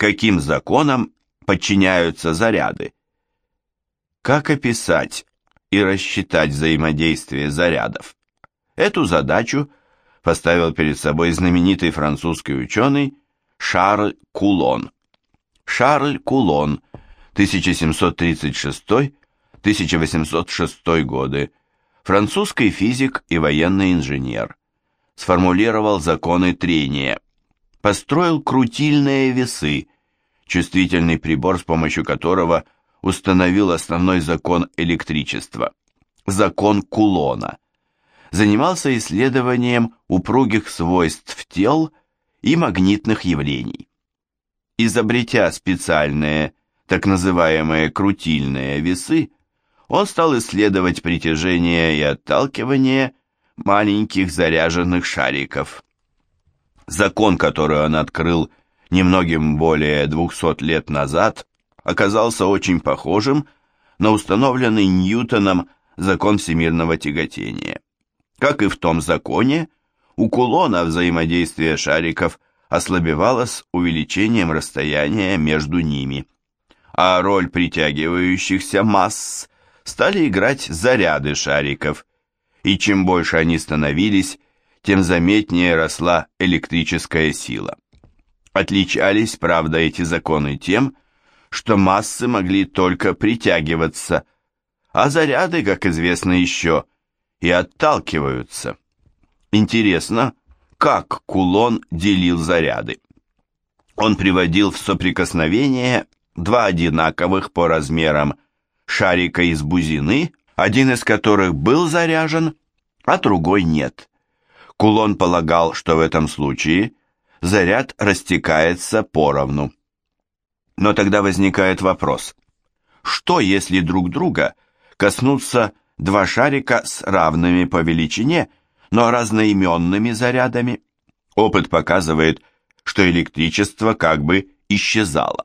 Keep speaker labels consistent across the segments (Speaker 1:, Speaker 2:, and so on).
Speaker 1: Каким законам подчиняются заряды? Как описать и рассчитать взаимодействие зарядов? Эту задачу поставил перед собой знаменитый французский ученый Шарль Кулон. Шарль Кулон, 1736-1806 годы, французский физик и военный инженер, сформулировал законы трения, построил крутильные весы, чувствительный прибор, с помощью которого установил основной закон электричества, закон Кулона, занимался исследованием упругих свойств тел и магнитных явлений. Изобретя специальные, так называемые крутильные весы, он стал исследовать притяжение и отталкивание маленьких заряженных шариков. Закон, который он открыл немногим более 200 лет назад, оказался очень похожим на установленный Ньютоном закон всемирного тяготения. Как и в том законе, у кулона взаимодействие шариков ослабевало с увеличением расстояния между ними, а роль притягивающихся масс стали играть заряды шариков, и чем больше они становились, тем заметнее росла электрическая сила. Отличались, правда, эти законы тем, что массы могли только притягиваться, а заряды, как известно еще, и отталкиваются. Интересно, как кулон делил заряды. Он приводил в соприкосновение два одинаковых по размерам шарика из бузины, один из которых был заряжен, а другой нет. Кулон полагал, что в этом случае заряд растекается поровну. Но тогда возникает вопрос, что если друг друга коснутся два шарика с равными по величине, но разноименными зарядами. Опыт показывает, что электричество как бы исчезало.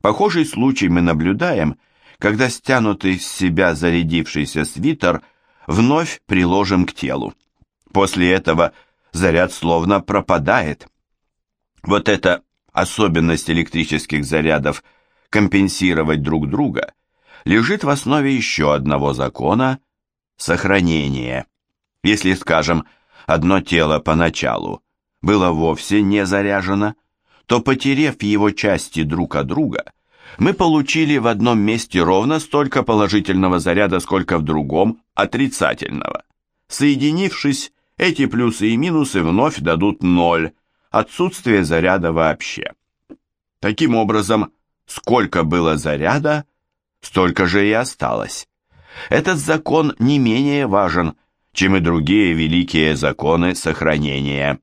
Speaker 1: Похожий случай мы наблюдаем, когда стянутый с себя зарядившийся свитер вновь приложим к телу. После этого заряд словно пропадает. Вот эта особенность электрических зарядов компенсировать друг друга – лежит в основе еще одного закона – сохранения. Если, скажем, одно тело поначалу было вовсе не заряжено, то, потерев его части друг от друга, мы получили в одном месте ровно столько положительного заряда, сколько в другом отрицательного. Соединившись, эти плюсы и минусы вновь дадут ноль, отсутствие заряда вообще. Таким образом, сколько было заряда, столько же и осталось. Этот закон не менее важен, чем и другие великие законы сохранения.